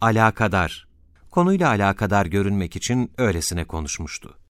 alakadar, konuyla alakadar görünmek için öylesine konuşmuştu.